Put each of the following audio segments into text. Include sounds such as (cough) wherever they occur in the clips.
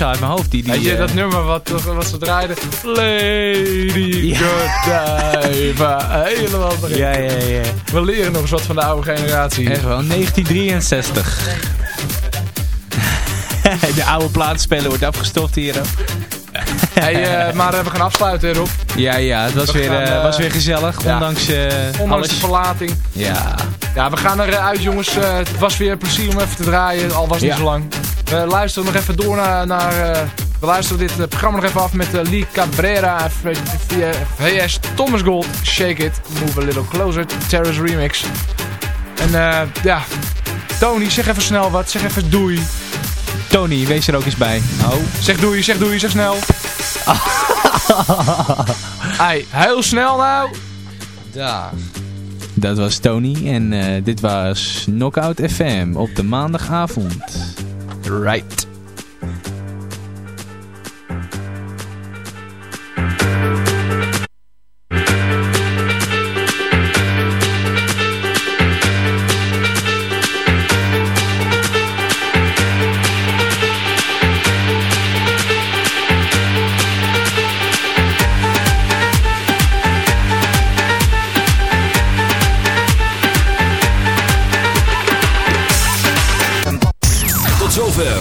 zo uit mijn hoofd. Die, die, Weet je, eh, dat nummer wat, wat ze draaiden? Lady (laughs) Ja. Godiva. Helemaal erin. Ja, ja, ja. We leren nog eens wat van de oude generatie. Echt wel, 1963. (laughs) de oude plaatspeler wordt afgestoft hier. ook. (laughs) Hey, eh, maar eh, we gaan afsluiten, Rob. Ja, ja, het was, We weer, gaan, was weer gezellig. ja. Ondanks, Ondanks de alles. verlating. Ja. Ja, we gaan eruit jongens. Het was weer een plezier om even te draaien, al was het Ja. niet zo lang. We luisteren nog even door naar... naar eh, we luisteren dit eh, programma nog even af met eh, Lee Cabrera via VS Thomas Gold. Shake It, Move a Little Closer, Terrace Remix. En eh, ja, Tony, zeg even snel wat. Zeg even doei. Tony, wees er ook eens bij. Oh. Zeg doei, zeg doei, zeg snel. (laughs) Ai, heel snel nou. Daar. Dat was Tony en eh, dit was Knockout FM op de maandagavond. Right.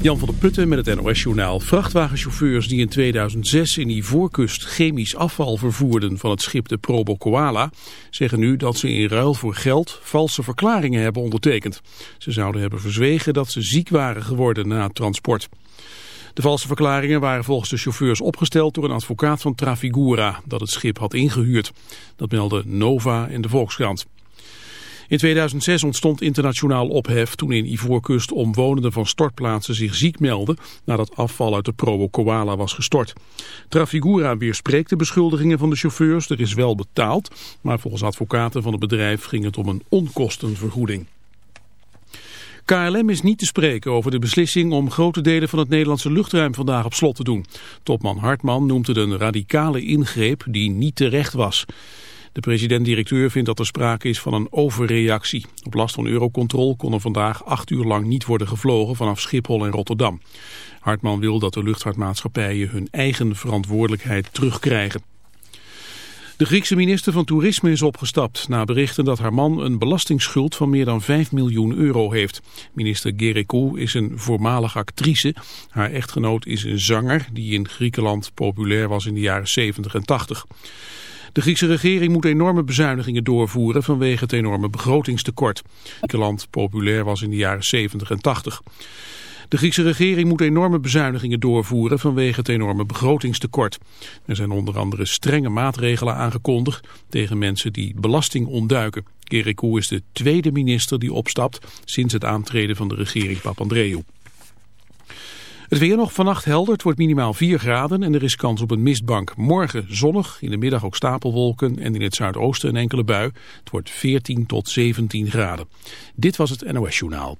Jan van der Putten met het NOS-journaal. Vrachtwagenchauffeurs die in 2006 in Ivoorkust chemisch afval vervoerden van het schip de Probo Koala... zeggen nu dat ze in ruil voor geld valse verklaringen hebben ondertekend. Ze zouden hebben verzwegen dat ze ziek waren geworden na het transport. De valse verklaringen waren volgens de chauffeurs opgesteld door een advocaat van Trafigura... dat het schip had ingehuurd. Dat melden Nova en de Volkskrant. In 2006 ontstond internationaal ophef toen in Ivoorkust omwonenden van stortplaatsen zich ziek melden nadat afval uit de Probo Koala was gestort. Trafigura weerspreekt de beschuldigingen van de chauffeurs. Er is wel betaald, maar volgens advocaten van het bedrijf ging het om een onkostenvergoeding. KLM is niet te spreken over de beslissing om grote delen van het Nederlandse luchtruim vandaag op slot te doen. Topman Hartman noemt het een radicale ingreep die niet terecht was. De president-directeur vindt dat er sprake is van een overreactie. Op last van Eurocontrol kon er vandaag acht uur lang niet worden gevlogen vanaf Schiphol en Rotterdam. Hartman wil dat de luchtvaartmaatschappijen hun eigen verantwoordelijkheid terugkrijgen. De Griekse minister van Toerisme is opgestapt na berichten dat haar man een belastingsschuld van meer dan 5 miljoen euro heeft. Minister Gerekou is een voormalige actrice. Haar echtgenoot is een zanger die in Griekenland populair was in de jaren 70 en 80. De Griekse regering moet enorme bezuinigingen doorvoeren vanwege het enorme begrotingstekort. Griekenland populair was in de jaren 70 en 80. De Griekse regering moet enorme bezuinigingen doorvoeren vanwege het enorme begrotingstekort. Er zijn onder andere strenge maatregelen aangekondigd tegen mensen die belasting ontduiken. Kerikou is de tweede minister die opstapt sinds het aantreden van de regering Papandreou. Het weer nog vannacht helder, het wordt minimaal 4 graden en er is kans op een mistbank. Morgen zonnig, in de middag ook stapelwolken en in het zuidoosten een enkele bui. Het wordt 14 tot 17 graden. Dit was het NOS Journaal.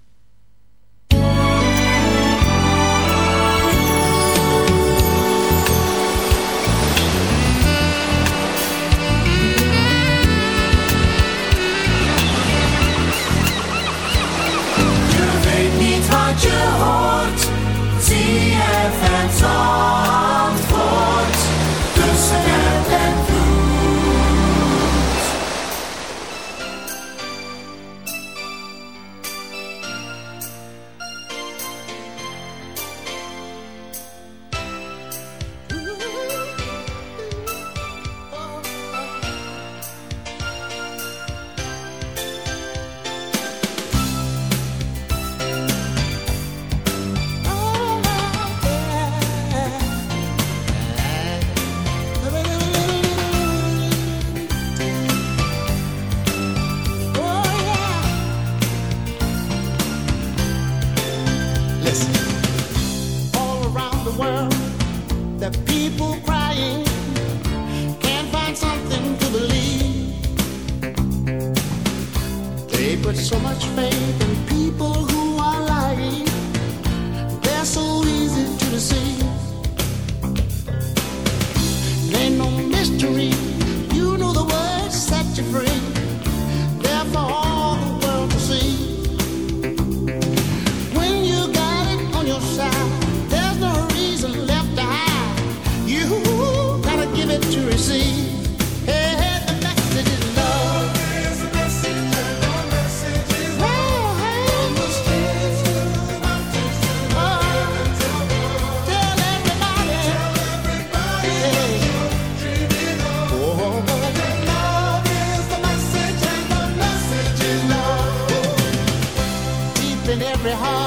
every heart.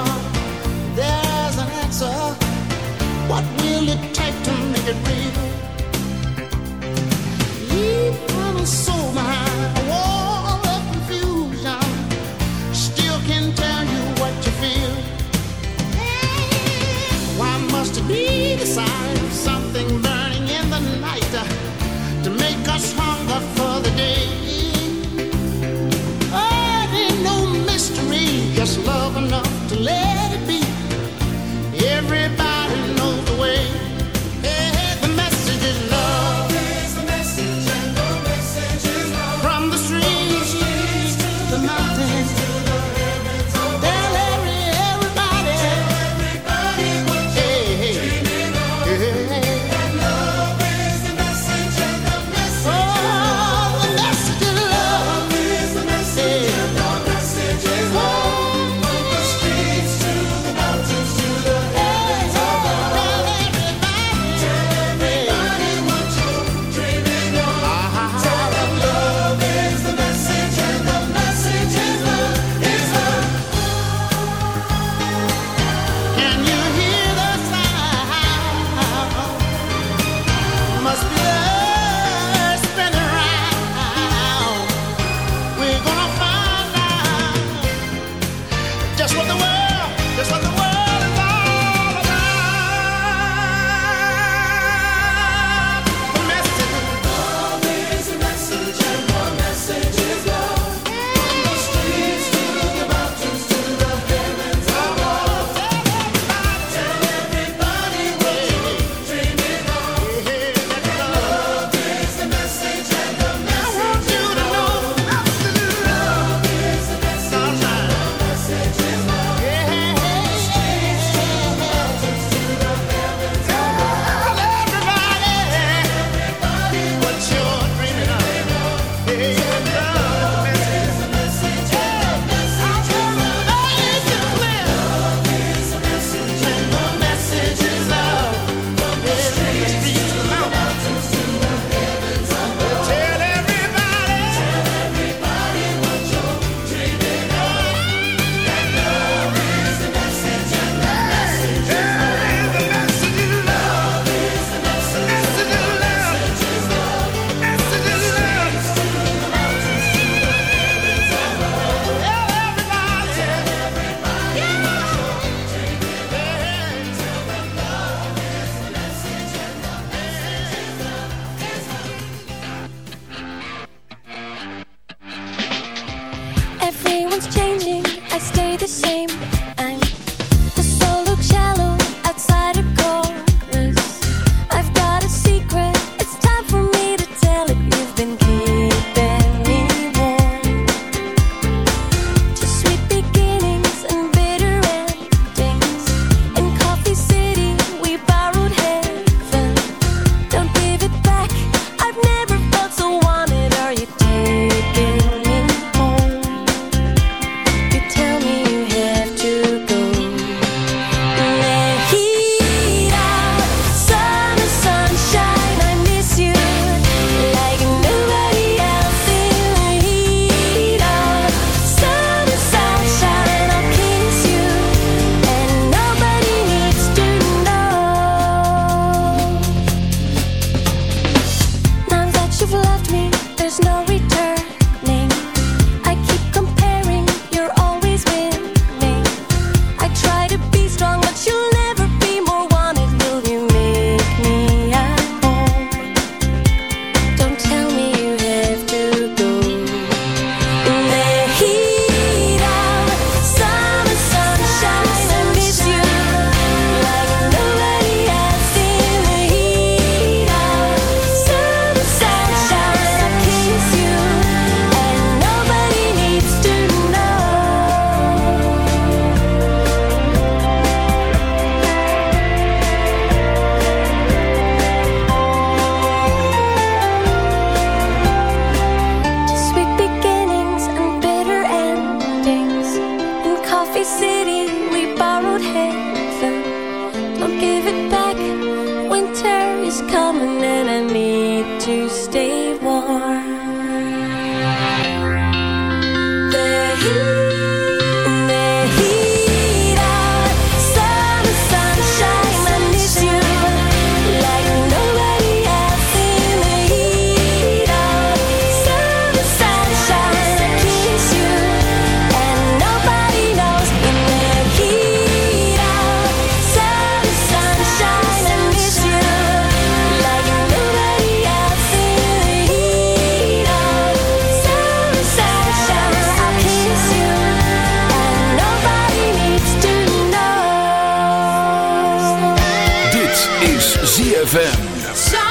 Is ZFM.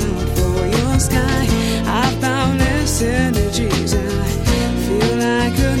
sky. I found this energies, and I feel like a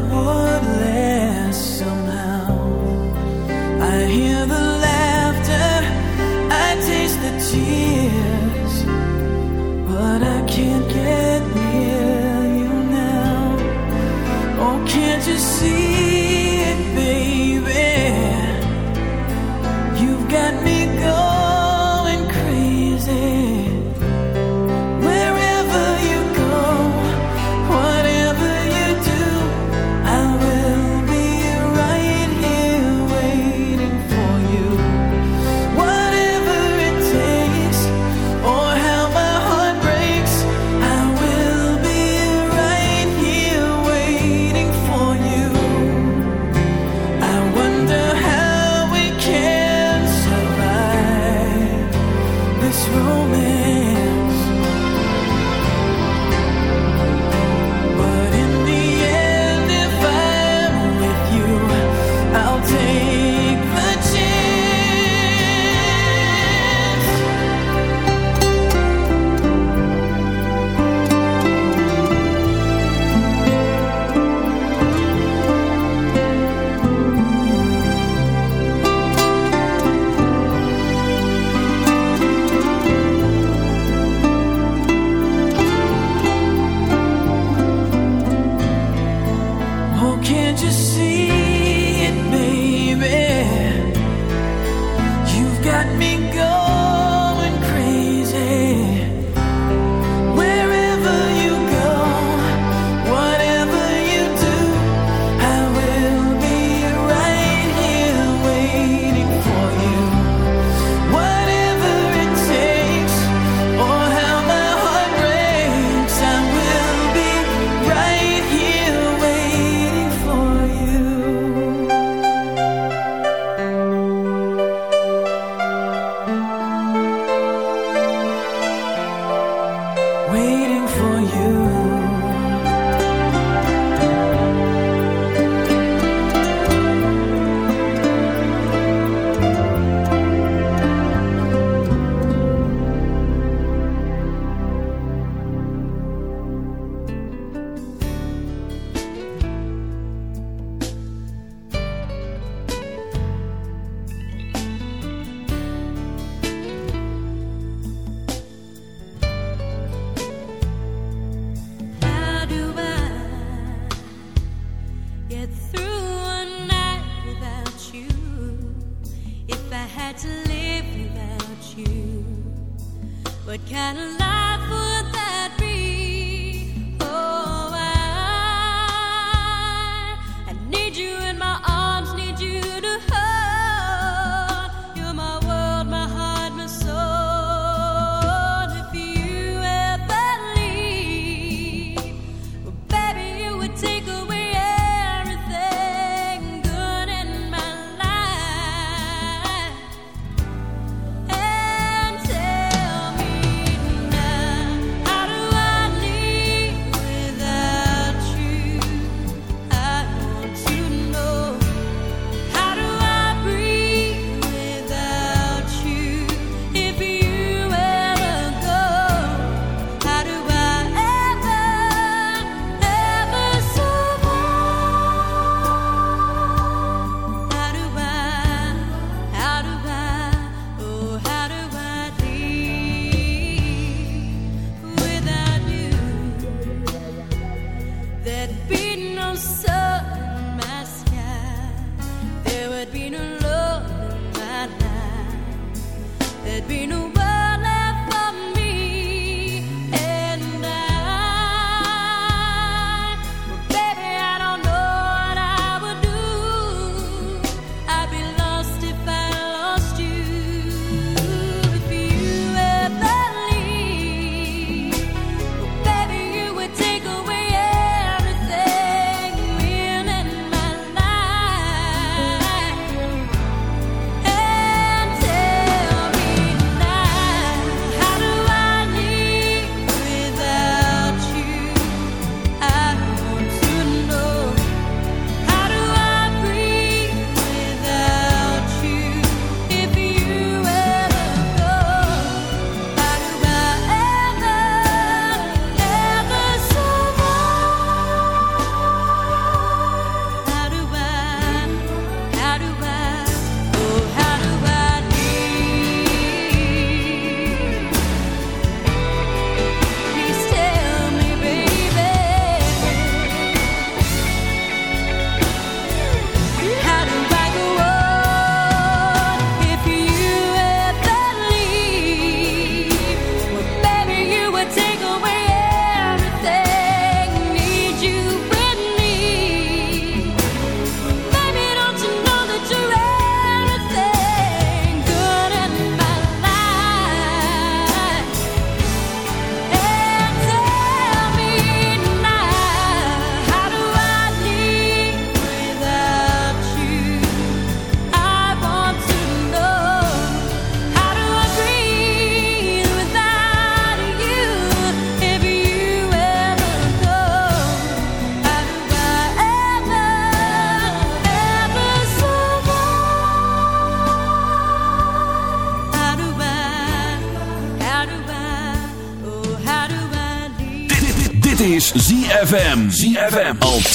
not.